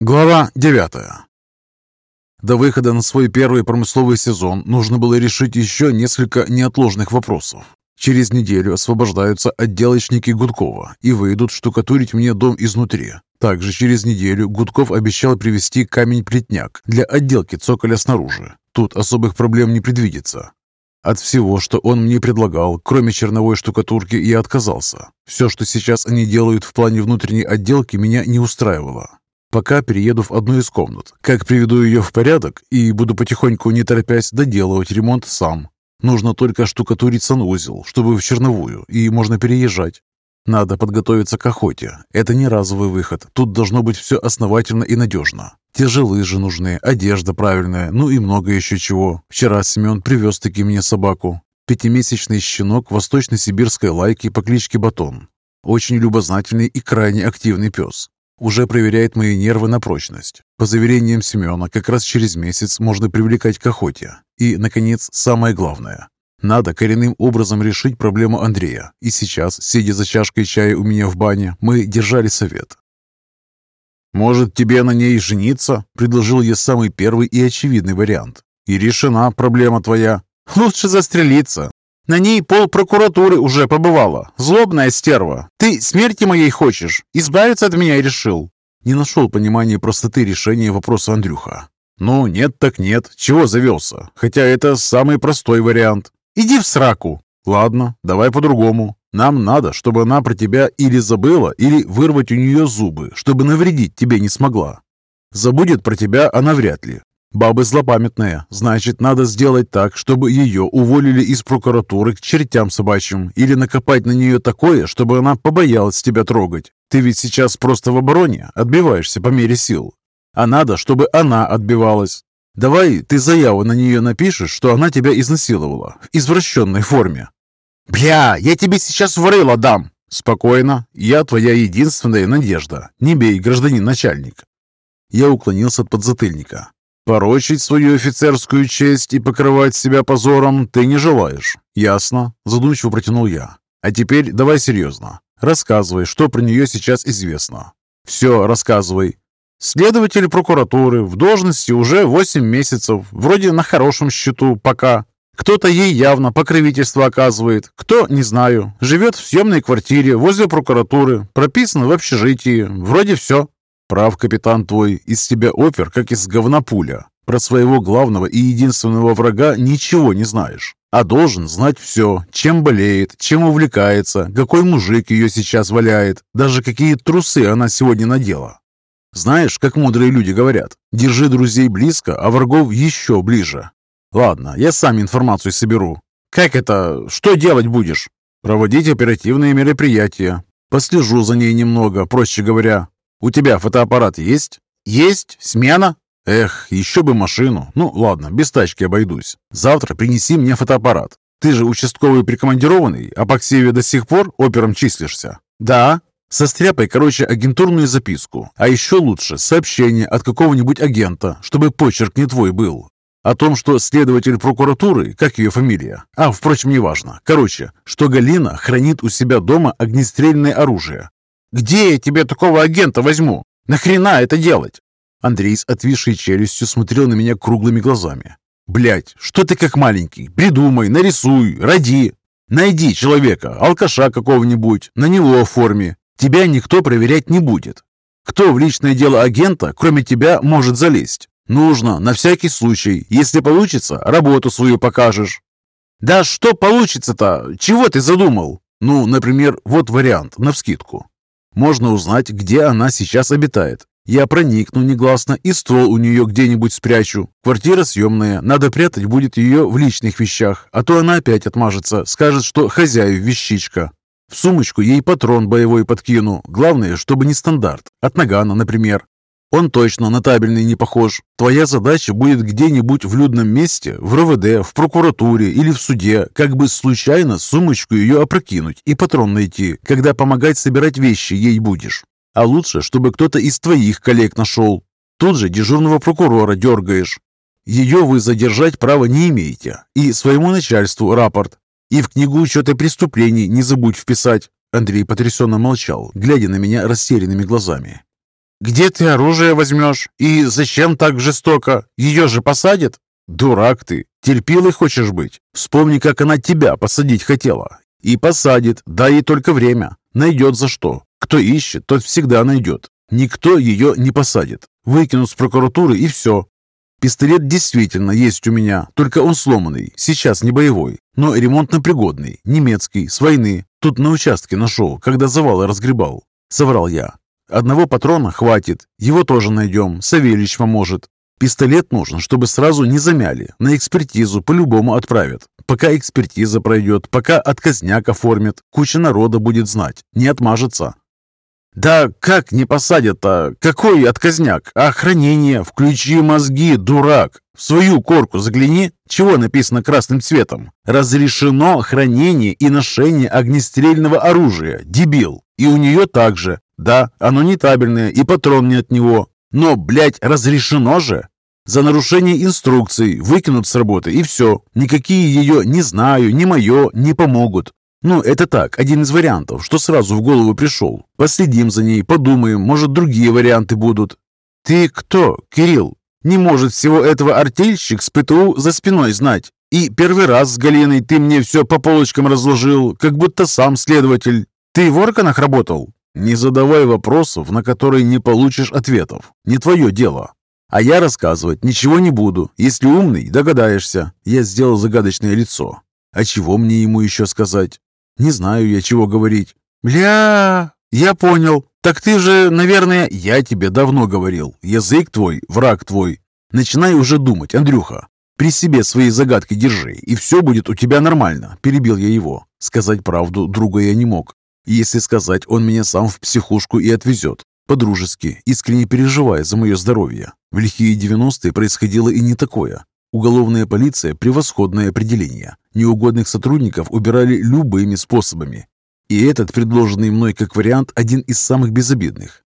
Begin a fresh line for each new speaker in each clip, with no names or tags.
Глава 9 До выхода на свой первый промысловый сезон нужно было решить еще несколько неотложных вопросов. Через неделю освобождаются отделочники Гудкова и выйдут штукатурить мне дом изнутри. Также через неделю Гудков обещал привезти камень-плетняк для отделки цоколя снаружи. Тут особых проблем не предвидится. От всего, что он мне предлагал, кроме черновой штукатурки, я отказался. Все, что сейчас они делают в плане внутренней отделки, меня не устраивало. Пока перееду в одну из комнат. Как приведу ее в порядок и буду потихоньку, не торопясь, доделывать ремонт сам. Нужно только штукатурить санузел, чтобы в черновую, и можно переезжать. Надо подготовиться к охоте. Это не разовый выход. Тут должно быть все основательно и надежно. Те же лыжи нужны, одежда правильная, ну и много еще чего. Вчера Семен привез таки мне собаку. Пятимесячный щенок восточно-сибирской лайки по кличке Батон. Очень любознательный и крайне активный пес. Уже проверяет мои нервы на прочность. По заверениям Семена, как раз через месяц можно привлекать к охоте. И, наконец, самое главное. Надо коренным образом решить проблему Андрея. И сейчас, сидя за чашкой чая у меня в бане, мы держали совет. «Может, тебе на ней жениться?» – предложил я самый первый и очевидный вариант. «И решена проблема твоя. Лучше застрелиться. На ней пол прокуратуры уже побывала. Злобная стерва. Ты смерти моей хочешь? Избавиться от меня решил?» Не нашел понимания простоты решения вопроса Андрюха. «Ну, нет так нет. Чего завелся? Хотя это самый простой вариант. Иди в сраку!» «Ладно, давай по-другому. Нам надо, чтобы она про тебя или забыла, или вырвать у нее зубы, чтобы навредить тебе не смогла. Забудет про тебя она вряд ли. Баба злопамятная, значит, надо сделать так, чтобы ее уволили из прокуратуры к чертям собачьим или накопать на нее такое, чтобы она побоялась тебя трогать. Ты ведь сейчас просто в обороне, отбиваешься по мере сил. А надо, чтобы она отбивалась. Давай ты заяву на нее напишешь, что она тебя изнасиловала в извращенной форме. «Бля, я тебе сейчас в рыло дам!» «Спокойно, я твоя единственная надежда. Не бей, гражданин начальник». Я уклонился от подзатыльника. Порочить свою офицерскую честь и покрывать себя позором ты не желаешь. Ясно? Задумчиво протянул я. А теперь давай серьезно. Рассказывай, что про нее сейчас известно. Все, рассказывай. Следователь прокуратуры в должности уже 8 месяцев, вроде на хорошем счету пока. Кто-то ей явно покровительство оказывает, кто, не знаю, живет в съемной квартире возле прокуратуры, прописан в общежитии, вроде все. Прав, капитан твой, из тебя опер, как из говна пуля. Про своего главного и единственного врага ничего не знаешь. А должен знать все, чем болеет, чем увлекается, какой мужик ее сейчас валяет, даже какие трусы она сегодня надела. Знаешь, как мудрые люди говорят, держи друзей близко, а врагов еще ближе. Ладно, я сам информацию соберу. Как это? Что делать будешь? Проводить оперативные мероприятия. Послежу за ней немного, проще говоря. «У тебя фотоаппарат есть?» «Есть. Смена?» «Эх, еще бы машину. Ну, ладно, без тачки обойдусь. Завтра принеси мне фотоаппарат. Ты же участковый прикомандированный, а по Ксеве до сих пор опером числишься?» «Да». Состряпай, короче, агентурную записку. А еще лучше сообщение от какого-нибудь агента, чтобы почерк не твой был. О том, что следователь прокуратуры, как ее фамилия, а, впрочем, неважно. Короче, что Галина хранит у себя дома огнестрельное оружие, где я тебе такого агента возьму? Нахрена это делать?» Андрей с отвисшей челюстью смотрел на меня круглыми глазами. Блять, что ты как маленький? Придумай, нарисуй, роди. Найди человека, алкаша какого-нибудь, на него оформи. Тебя никто проверять не будет. Кто в личное дело агента, кроме тебя, может залезть? Нужно, на всякий случай. Если получится, работу свою покажешь. Да что получится-то? Чего ты задумал? Ну, например, вот вариант, навскидку. Можно узнать, где она сейчас обитает. Я проникну негласно и ствол у нее где-нибудь спрячу. Квартира съемная, надо прятать будет ее в личных вещах, а то она опять отмажется, скажет, что хозяев вещичка. В сумочку ей патрон боевой подкину. Главное, чтобы не стандарт. От нагана, например. Он точно на табельный не похож. Твоя задача будет где-нибудь в людном месте, в РОВД, в прокуратуре или в суде, как бы случайно сумочку ее опрокинуть и патрон найти, когда помогать собирать вещи ей будешь. А лучше, чтобы кто-то из твоих коллег нашел. Тут же дежурного прокурора дергаешь. Ее вы задержать права не имеете. И своему начальству рапорт. И в книгу учета преступлений не забудь вписать. Андрей потрясенно молчал, глядя на меня растерянными глазами. Где ты оружие возьмешь? И зачем так жестоко? Ее же посадят? Дурак ты, терпилой хочешь быть? Вспомни, как она тебя посадить хотела. И посадит, дай ей только время. Найдет за что. Кто ищет, тот всегда найдет. Никто ее не посадит. Выкинут с прокуратуры и все. Пистолет действительно есть у меня, только он сломанный, сейчас не боевой, но ремонтно-пригодный, немецкий, с войны. Тут на участке нашел, когда завалы разгребал. Соврал я. Одного патрона хватит, его тоже найдем, Савельич поможет. Пистолет нужен, чтобы сразу не замяли, на экспертизу по-любому отправят. Пока экспертиза пройдет, пока отказняк оформят, куча народа будет знать, не отмажется. «Да как не посадят-то? Какой отказняк? Охранение! Включи мозги, дурак! В свою корку загляни, чего написано красным цветом? Разрешено хранение и ношение огнестрельного оружия, дебил! И у нее также. Да, оно не табельное, и патрон не от него. Но, блядь, разрешено же! За нарушение инструкций выкинут с работы, и все. Никакие ее «не знаю», «не мое» не помогут. Ну, это так, один из вариантов, что сразу в голову пришел. Последим за ней, подумаем, может, другие варианты будут. Ты кто, Кирилл? Не может всего этого артельщик с ПТУ за спиной знать. И первый раз с Галиной ты мне все по полочкам разложил, как будто сам следователь. Ты в органах работал? Не задавай вопросов, на которые не получишь ответов. Не твое дело. А я рассказывать ничего не буду. Если умный, догадаешься. Я сделал загадочное лицо. А чего мне ему еще сказать? Не знаю я, чего говорить. Бля, я понял. Так ты же, наверное, я тебе давно говорил. Язык твой, враг твой. Начинай уже думать, Андрюха. При себе свои загадки держи, и все будет у тебя нормально. Перебил я его. Сказать правду друга я не мог. Если сказать, он меня сам в психушку и отвезет. По-дружески, искренне переживая за мое здоровье. В лихие 90-е происходило и не такое. Уголовная полиция – превосходное определение. Неугодных сотрудников убирали любыми способами. И этот, предложенный мной как вариант, один из самых безобидных.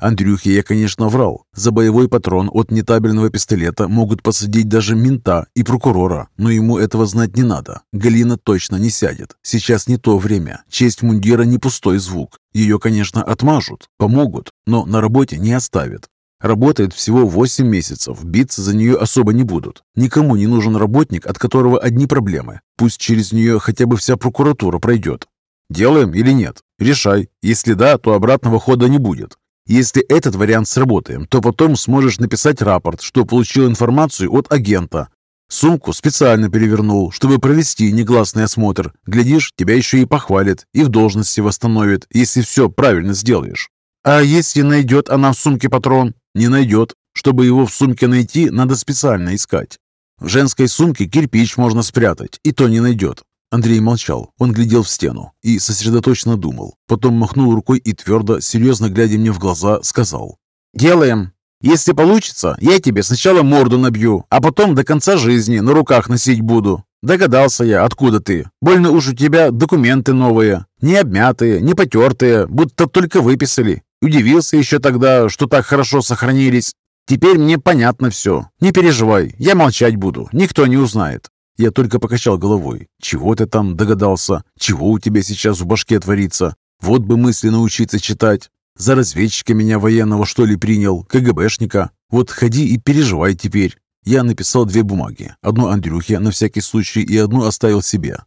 Андрюхе я, конечно, врал. За боевой патрон от нетабельного пистолета могут посадить даже мента и прокурора, но ему этого знать не надо. Галина точно не сядет. Сейчас не то время. Честь мундира не пустой звук. Ее, конечно, отмажут, помогут, но на работе не оставят. Работает всего 8 месяцев, биться за нее особо не будут. Никому не нужен работник, от которого одни проблемы. Пусть через нее хотя бы вся прокуратура пройдет. Делаем или нет? Решай. Если да, то обратного хода не будет. Если этот вариант сработаем, то потом сможешь написать рапорт, что получил информацию от агента. Сумку специально перевернул, чтобы провести негласный осмотр. Глядишь, тебя еще и похвалят, и в должности восстановят, если все правильно сделаешь. А если найдет она в сумке патрон? Не найдет. Чтобы его в сумке найти, надо специально искать. В женской сумке кирпич можно спрятать, и то не найдет. Андрей молчал. Он глядел в стену и сосредоточенно думал. Потом махнул рукой и твердо, серьезно глядя мне в глаза, сказал. «Делаем. Если получится, я тебе сначала морду набью, а потом до конца жизни на руках носить буду. Догадался я, откуда ты. Больно уж у тебя документы новые. Не обмятые, не потертые, будто только выписали. Удивился еще тогда, что так хорошо сохранились. Теперь мне понятно все. Не переживай, я молчать буду, никто не узнает. Я только покачал головой. Чего ты там догадался? Чего у тебя сейчас в башке творится? Вот бы мысли научиться читать. За разведчика меня военного, что ли, принял? КГБшника? Вот ходи и переживай теперь. Я написал две бумаги. Одну Андрюхе на всякий случай и одну оставил себе.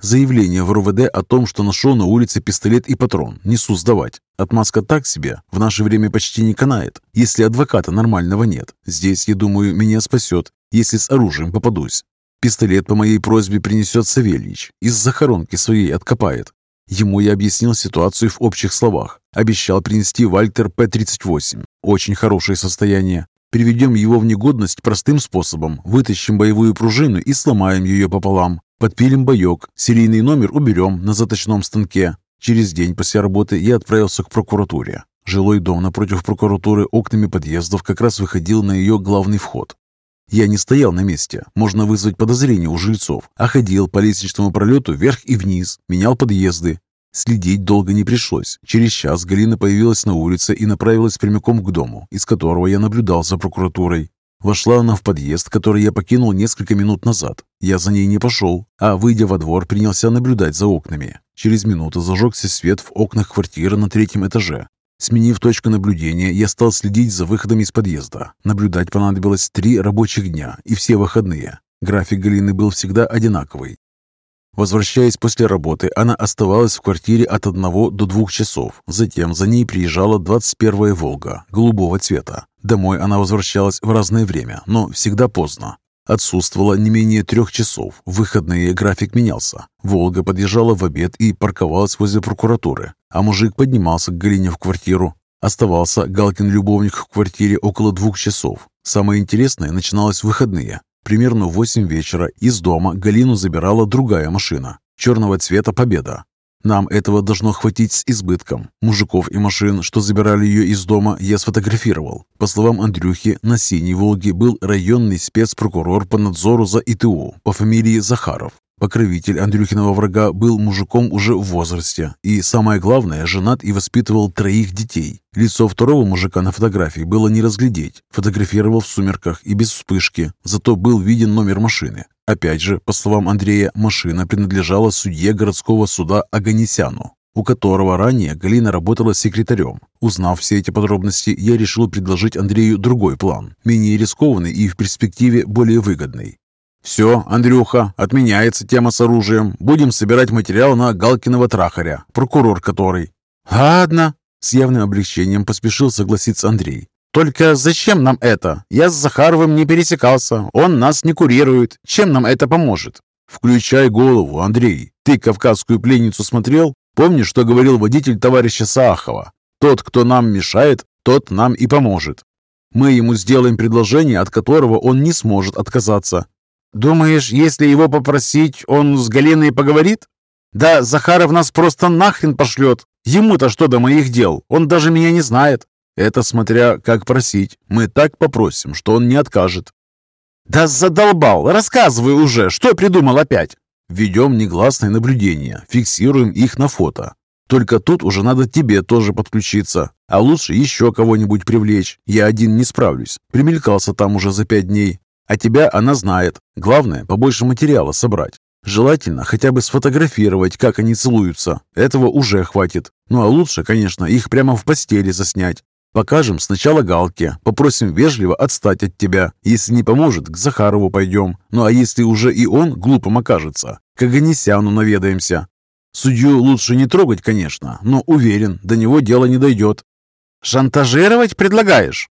Заявление в РУВД о том, что нашел на улице пистолет и патрон, несу сдавать. Отмазка так себе, в наше время почти не канает, если адвоката нормального нет. Здесь, я думаю, меня спасет, если с оружием попадусь. Пистолет по моей просьбе принесет Савельич, из захоронки своей откопает. Ему я объяснил ситуацию в общих словах. Обещал принести Вальтер П-38. Очень хорошее состояние. Приведем его в негодность простым способом. Вытащим боевую пружину и сломаем ее пополам. Подпилим боек, серийный номер уберем на заточном станке. Через день после работы я отправился к прокуратуре. Жилой дом напротив прокуратуры окнами подъездов как раз выходил на ее главный вход. Я не стоял на месте, можно вызвать подозрение у жильцов, а ходил по лестничному пролету вверх и вниз, менял подъезды. Следить долго не пришлось. Через час Галина появилась на улице и направилась прямиком к дому, из которого я наблюдал за прокуратурой. Вошла она в подъезд, который я покинул несколько минут назад. Я за ней не пошел, а, выйдя во двор, принялся наблюдать за окнами. Через минуту зажегся свет в окнах квартиры на третьем этаже. Сменив точку наблюдения, я стал следить за выходом из подъезда. Наблюдать понадобилось три рабочих дня и все выходные. График Галины был всегда одинаковый. Возвращаясь после работы, она оставалась в квартире от одного до двух часов. Затем за ней приезжала 21-я «Волга» голубого цвета. Домой она возвращалась в разное время, но всегда поздно. Отсутствовало не менее трех часов. В выходные график менялся. «Волга» подъезжала в обед и парковалась возле прокуратуры, а мужик поднимался к Галине в квартиру. Оставался Галкин-любовник в квартире около двух часов. Самое интересное начиналось в выходные. Примерно в 8 вечера из дома Галину забирала другая машина. Черного цвета «Победа». Нам этого должно хватить с избытком. Мужиков и машин, что забирали ее из дома, я сфотографировал. По словам Андрюхи, на «Синей Волге» был районный спецпрокурор по надзору за ИТУ по фамилии Захаров. Покровитель Андрюхиного врага был мужиком уже в возрасте и, самое главное, женат и воспитывал троих детей. Лицо второго мужика на фотографии было не разглядеть. Фотографировал в сумерках и без вспышки, зато был виден номер машины. Опять же, по словам Андрея, машина принадлежала судье городского суда Аганесяну, у которого ранее Галина работала секретарем. Узнав все эти подробности, я решил предложить Андрею другой план, менее рискованный и в перспективе более выгодный. «Все, Андрюха, отменяется тема с оружием. Будем собирать материал на Галкиного трахаря, прокурор который».
«Ладно», —
с явным облегчением поспешил согласиться Андрей.
«Только зачем нам это? Я с Захаровым не пересекался, он нас не курирует. Чем нам это поможет?»
«Включай голову, Андрей. Ты «Кавказскую пленницу» смотрел? Помнишь, что говорил водитель товарища Саахова? Тот, кто нам мешает, тот нам и поможет. Мы ему сделаем предложение, от которого он не сможет отказаться.
«Думаешь, если его попросить, он с Галиной поговорит?» «Да Захаров нас просто нахрен пошлет. Ему-то что до моих дел? Он даже меня не знает».
«Это смотря как просить. Мы так попросим, что он не откажет».
«Да задолбал! Рассказывай уже, что придумал опять?»
«Ведем негласное наблюдение, фиксируем их на фото. Только тут уже надо тебе тоже подключиться, а лучше еще кого-нибудь привлечь. Я один не справлюсь. Примелькался там уже за пять дней, а тебя она знает. Главное, побольше материала собрать. Желательно хотя бы сфотографировать, как они целуются. Этого уже хватит. Ну а лучше, конечно, их прямо в постели заснять. Покажем сначала Галке, попросим вежливо отстать от тебя. Если не поможет, к Захарову пойдем. Ну а если уже и он глупым окажется, к Аганесяну наведаемся. Судью лучше не трогать, конечно, но уверен, до него дело не дойдет.
«Шантажировать предлагаешь?»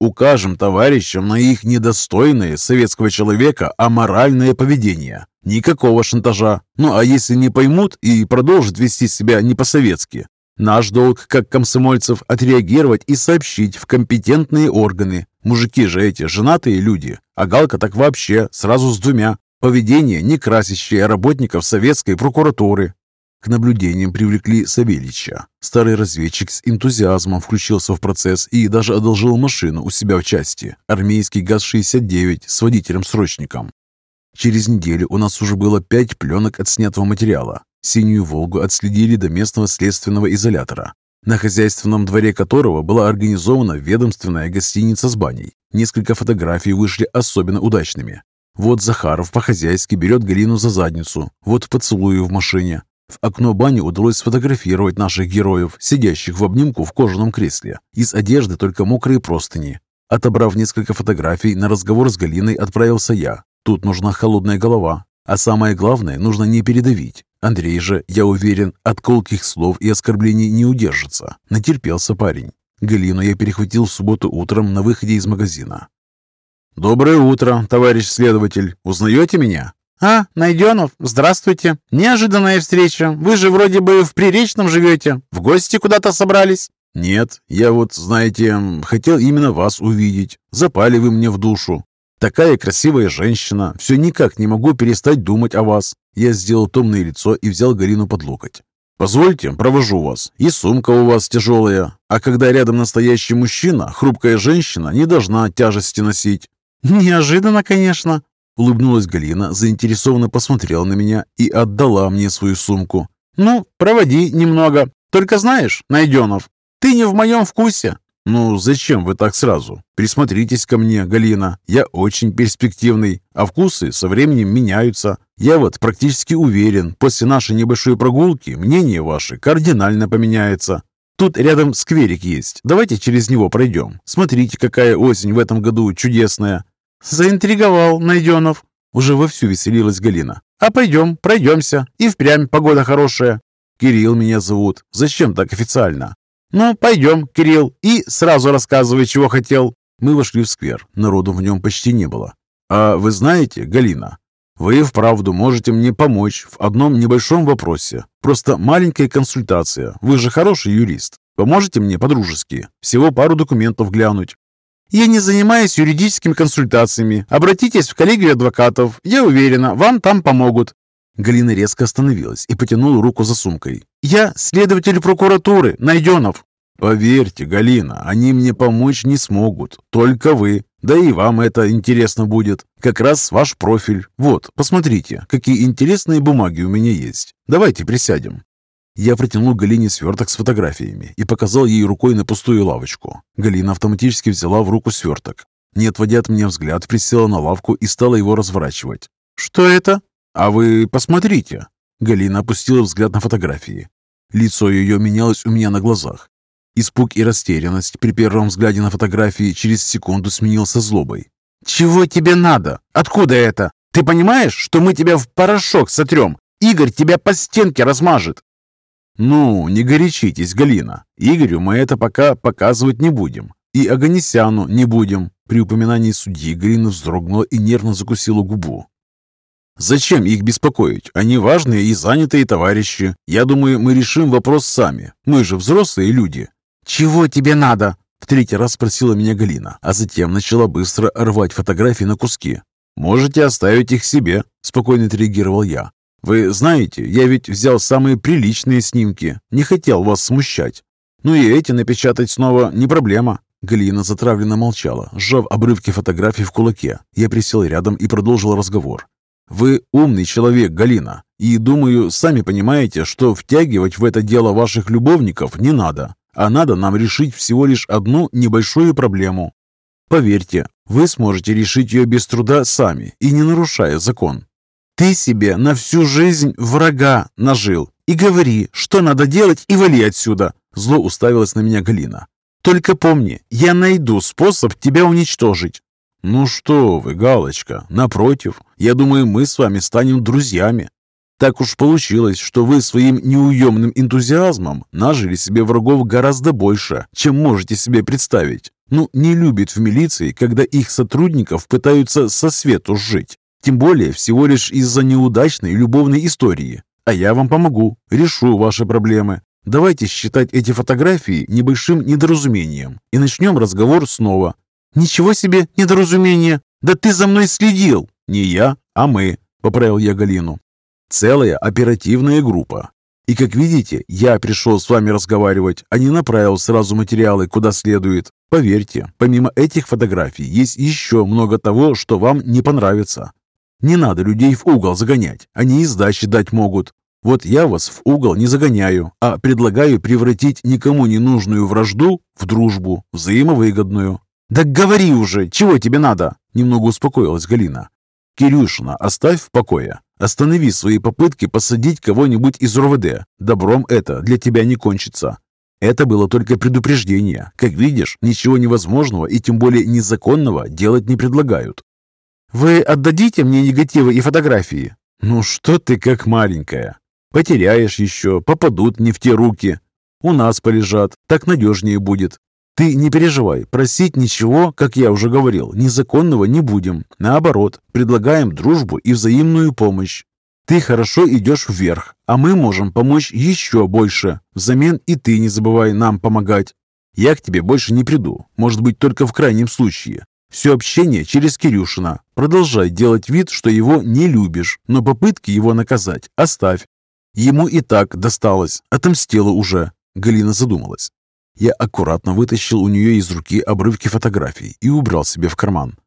Укажем товарищам на их недостойное советского человека аморальное поведение. Никакого шантажа. Ну а если не поймут и продолжат вести себя не по-советски, наш долг, как комсомольцев, отреагировать и сообщить в компетентные органы. Мужики же эти женатые люди, а Галка так вообще сразу с двумя. Поведение, не красящее работников советской прокуратуры. К наблюдениям привлекли Савельича. Старый разведчик с энтузиазмом включился в процесс и даже одолжил машину у себя в части. Армейский ГАЗ-69 с водителем-срочником. Через неделю у нас уже было пять пленок от снятого материала. Синюю «Волгу» отследили до местного следственного изолятора, на хозяйственном дворе которого была организована ведомственная гостиница с баней. Несколько фотографий вышли особенно удачными. Вот Захаров по-хозяйски берет Галину за задницу, вот поцелую в машине, в окно бани удалось сфотографировать наших героев, сидящих в обнимку в кожаном кресле. Из одежды только мокрые простыни. Отобрав несколько фотографий, на разговор с Галиной отправился я. Тут нужна холодная голова. А самое главное, нужно не передавить. Андрей же, я уверен, от колких слов и оскорблений не удержится. Натерпелся парень. Галину я перехватил в субботу утром на выходе из магазина. «Доброе утро, товарищ следователь. Узнаете меня?»
«А, Найденов, здравствуйте. Неожиданная встреча. Вы же вроде бы в Приречном живете. В гости куда-то собрались?»
«Нет, я вот, знаете, хотел именно вас увидеть. Запали вы мне в душу. Такая красивая женщина. Все никак не могу перестать думать о вас». Я сделал томное лицо и взял Гарину под локоть. «Позвольте, провожу вас. И сумка у вас тяжелая. А когда рядом настоящий мужчина, хрупкая женщина не должна тяжести носить».
«Неожиданно, конечно»,
Улыбнулась Галина, заинтересованно посмотрела на меня и отдала мне свою сумку.
«Ну, проводи немного. Только знаешь, Найденов, ты не в моем вкусе».
«Ну, зачем вы так сразу? Присмотритесь ко мне, Галина. Я очень перспективный, а вкусы со временем меняются. Я вот практически уверен, после нашей небольшой прогулки мнение ваше кардинально поменяется».
Тут рядом скверик есть. Давайте через него пройдем. Смотрите, какая осень в этом году чудесная. Заинтриговал Найденов. Уже вовсю веселилась Галина. А пойдем, пройдемся. И впрямь погода хорошая. Кирилл меня зовут. Зачем так официально? Ну, пойдем, Кирилл, и сразу рассказывай, чего хотел. Мы вошли в сквер. Народу в нем почти не было. А вы знаете, Галина, вы вправду можете мне помочь в одном небольшом вопросе. Просто маленькая консультация. Вы же хороший юрист. Поможете мне по-дружески? Всего пару документов глянуть. Я не занимаюсь юридическими консультациями. Обратитесь в коллегию адвокатов. Я уверена, вам там помогут. Галина резко остановилась и потянула руку за сумкой. «Я следователь прокуратуры, Найденов». «Поверьте, Галина, они мне помочь не смогут. Только вы. Да и вам это интересно будет. Как раз ваш профиль. Вот, посмотрите, какие интересные бумаги у меня есть. Давайте присядем». Я протянул Галине сверток с фотографиями и показал ей рукой на пустую лавочку. Галина автоматически взяла в руку сверток. Не отводя от меня взгляд, присела на лавку и стала его разворачивать. «Что это?» «А вы посмотрите!» Галина опустила взгляд на фотографии. Лицо ее менялось у меня на глазах. Испуг и растерянность при первом взгляде на фотографии через секунду сменился злобой. «Чего тебе надо? Откуда это? Ты понимаешь, что мы тебя в порошок сотрем? Игорь тебя по стенке размажет!» «Ну, не горячитесь, Галина. Игорю мы это пока показывать не будем. И Аганесяну не будем». При упоминании судьи Галина вздрогнула и нервно закусила губу. Зачем их беспокоить? Они важные и занятые товарищи. Я думаю, мы решим вопрос сами. Мы же взрослые люди. Чего тебе надо? В третий раз спросила меня Галина, а затем начала быстро рвать фотографии на куски. «Можете оставить их себе», – спокойно отреагировал я. «Вы знаете, я ведь взял самые приличные снимки, не хотел вас смущать. Ну и эти напечатать снова не проблема». Галина затравленно молчала, сжав обрывки фотографий в кулаке. Я присел рядом и продолжил разговор. Вы умный человек, Галина, и, думаю, сами понимаете, что втягивать в это дело ваших любовников не надо, а надо нам решить всего лишь одну небольшую проблему. Поверьте, вы сможете решить ее без труда сами и не нарушая закон. Ты себе на всю жизнь врага нажил. И говори, что надо делать, и вали отсюда. Зло уставилась на меня Галина. Только помни, я найду способ тебя уничтожить. «Ну что вы, Галочка, напротив, я думаю, мы с вами станем друзьями. Так уж получилось, что вы своим неуемным энтузиазмом нажили себе врагов гораздо больше, чем можете себе представить. Ну, не любят в милиции, когда их сотрудников пытаются со свету жить. Тем более всего лишь из-за неудачной любовной истории. А я вам помогу, решу ваши проблемы. Давайте считать эти фотографии небольшим недоразумением и начнем разговор снова. «Ничего себе недоразумение! Да ты за мной следил!» «Не я, а мы», — поправил я Галину. «Целая оперативная группа. И, как видите, я пришел с вами разговаривать, а не направил сразу материалы куда следует. Поверьте, помимо этих фотографий есть еще много того, что вам не понравится. Не надо людей в угол загонять, они и сдачи дать могут. Вот я вас в угол не загоняю, а предлагаю превратить никому не нужную вражду в дружбу, взаимовыгодную. «Да говори уже, чего тебе надо?» Немного успокоилась Галина. «Кирюшина, оставь в покое. Останови свои попытки посадить кого-нибудь из РОВД. Добром это для тебя не кончится. Это было только предупреждение. Как видишь, ничего невозможного и тем более незаконного делать не предлагают. «Вы отдадите мне негативы и фотографии?» «Ну что ты как маленькая? Потеряешь еще, попадут не в те руки. У нас полежат, так надежнее будет. Ты не переживай, просить ничего, как я уже говорил, незаконного не будем. Наоборот, предлагаем дружбу и взаимную помощь. Ты хорошо идешь вверх, а мы можем помочь еще больше. Взамен и ты не забывай нам помогать. Я к тебе больше не приду, может быть, только в крайнем случае. Все общение через Кирюшина. Продолжай делать вид, что его не любишь, но попытки его наказать оставь. Ему и так досталось, отомстила уже. Галина задумалась. Я аккуратно вытащил у нее из руки обрывки фотографий и убрал себе в карман.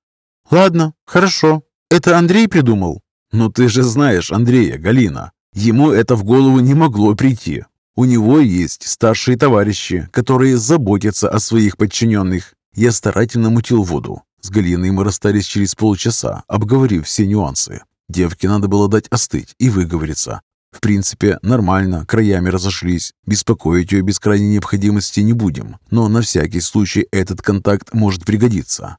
«Ладно, хорошо. Это Андрей придумал?» «Ну ты же знаешь Андрея, Галина. Ему это в голову не могло прийти. У него есть старшие товарищи, которые заботятся о своих подчиненных. Я старательно мутил воду. С Галиной мы расстались через полчаса, обговорив все нюансы. Девке надо было дать остыть и выговориться.
В принципе, нормально, краями разошлись. Беспокоить ее без крайней необходимости не будем. Но на всякий случай этот контакт может пригодиться.